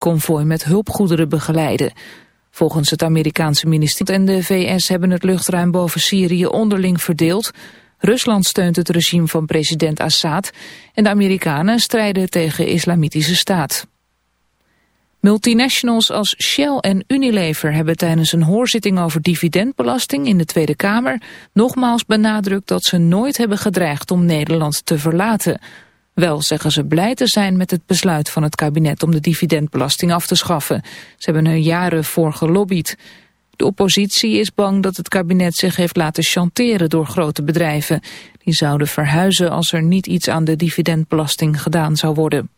konvooi met hulpgoederen begeleiden. Volgens het Amerikaanse ministerie en de VS hebben het luchtruim boven Syrië onderling verdeeld. Rusland steunt het regime van president Assad en de Amerikanen strijden tegen islamitische staat. Multinationals als Shell en Unilever hebben tijdens een hoorzitting over dividendbelasting in de Tweede Kamer nogmaals benadrukt dat ze nooit hebben gedreigd om Nederland te verlaten. Wel zeggen ze blij te zijn met het besluit van het kabinet om de dividendbelasting af te schaffen. Ze hebben er jaren voor gelobbyd. De oppositie is bang dat het kabinet zich heeft laten chanteren door grote bedrijven. Die zouden verhuizen als er niet iets aan de dividendbelasting gedaan zou worden.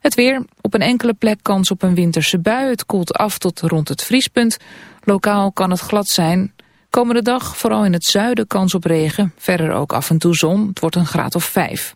Het weer, op een enkele plek kans op een winterse bui. Het koelt af tot rond het vriespunt. Lokaal kan het glad zijn. Komende dag vooral in het zuiden kans op regen. Verder ook af en toe zon. Het wordt een graad of vijf.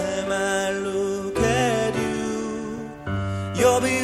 time I look at you, you'll be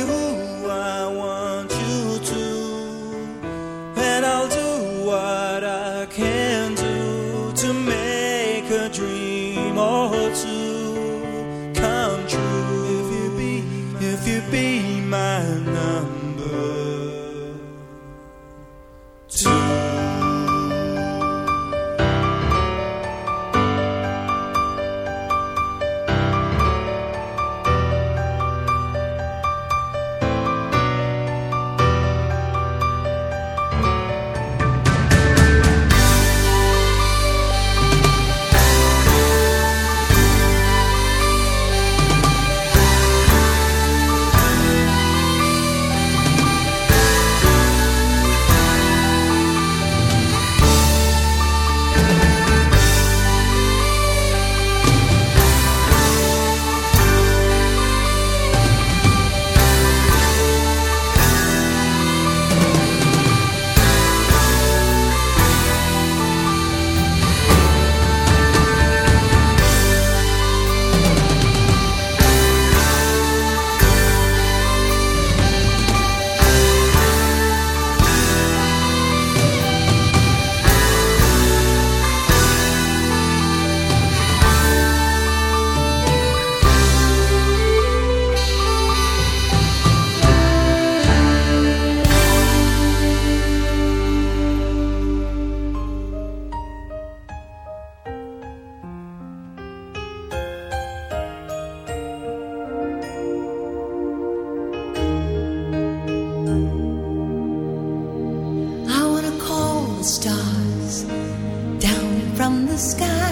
stars down from the sky.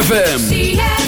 ZFM.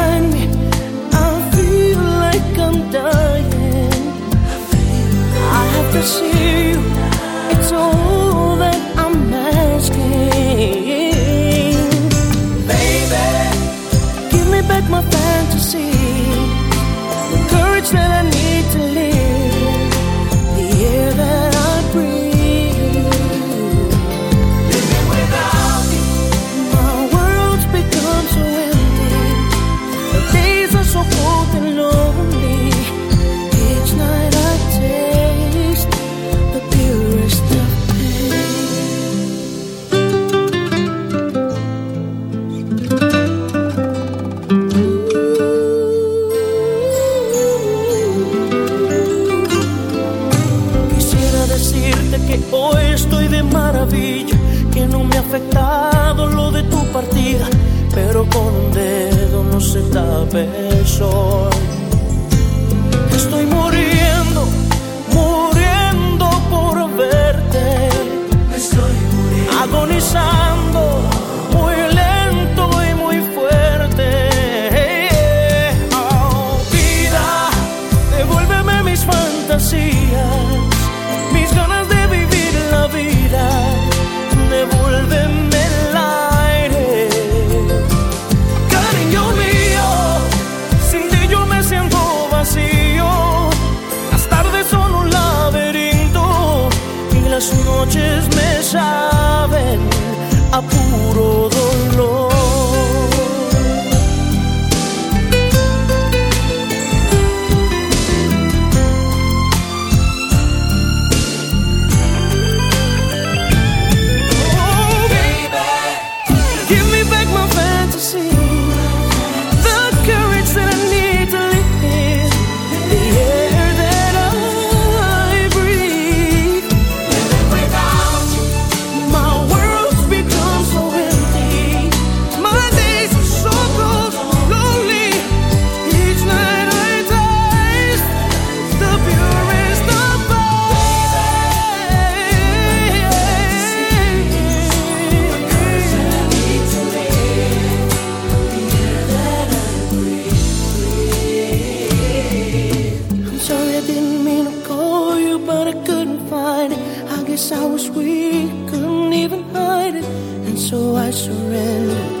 spilling guess I was weak, couldn't even hide it, and so I surrendered.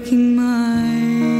breaking my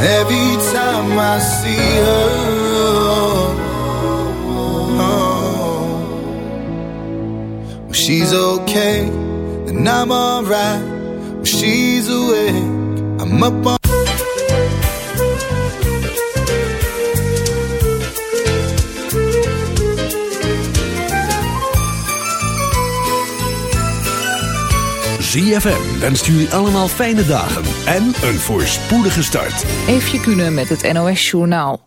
Every time I see her. Oh, oh. when she's okay, then I'm alright. When she's awake, I'm up on. ZFM wenst jullie allemaal fijne dagen en een voorspoedige start. Eefje Kunnen met het NOS-journaal.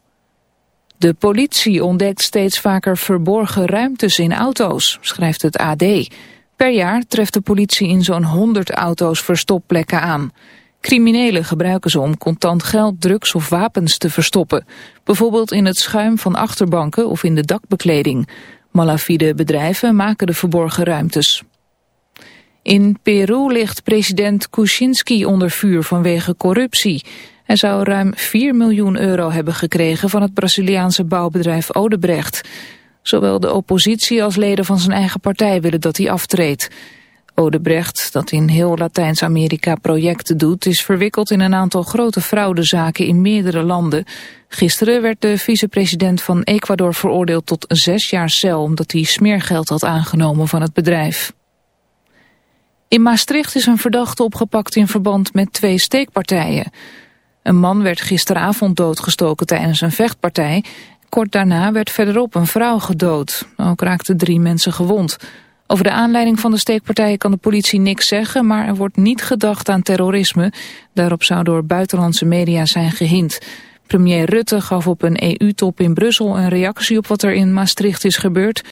De politie ontdekt steeds vaker verborgen ruimtes in auto's, schrijft het AD. Per jaar treft de politie in zo'n 100 auto's verstopplekken aan. Criminelen gebruiken ze om contant geld, drugs of wapens te verstoppen. Bijvoorbeeld in het schuim van achterbanken of in de dakbekleding. Malafide bedrijven maken de verborgen ruimtes. In Peru ligt president Kuczynski onder vuur vanwege corruptie. Hij zou ruim 4 miljoen euro hebben gekregen van het Braziliaanse bouwbedrijf Odebrecht. Zowel de oppositie als leden van zijn eigen partij willen dat hij aftreedt. Odebrecht, dat in heel Latijns-Amerika projecten doet, is verwikkeld in een aantal grote fraudezaken in meerdere landen. Gisteren werd de vicepresident van Ecuador veroordeeld tot zes jaar cel omdat hij smeergeld had aangenomen van het bedrijf. In Maastricht is een verdachte opgepakt in verband met twee steekpartijen. Een man werd gisteravond doodgestoken tijdens een vechtpartij. Kort daarna werd verderop een vrouw gedood. Ook raakten drie mensen gewond. Over de aanleiding van de steekpartijen kan de politie niks zeggen... maar er wordt niet gedacht aan terrorisme. Daarop zou door buitenlandse media zijn gehind. Premier Rutte gaf op een EU-top in Brussel een reactie op wat er in Maastricht is gebeurd...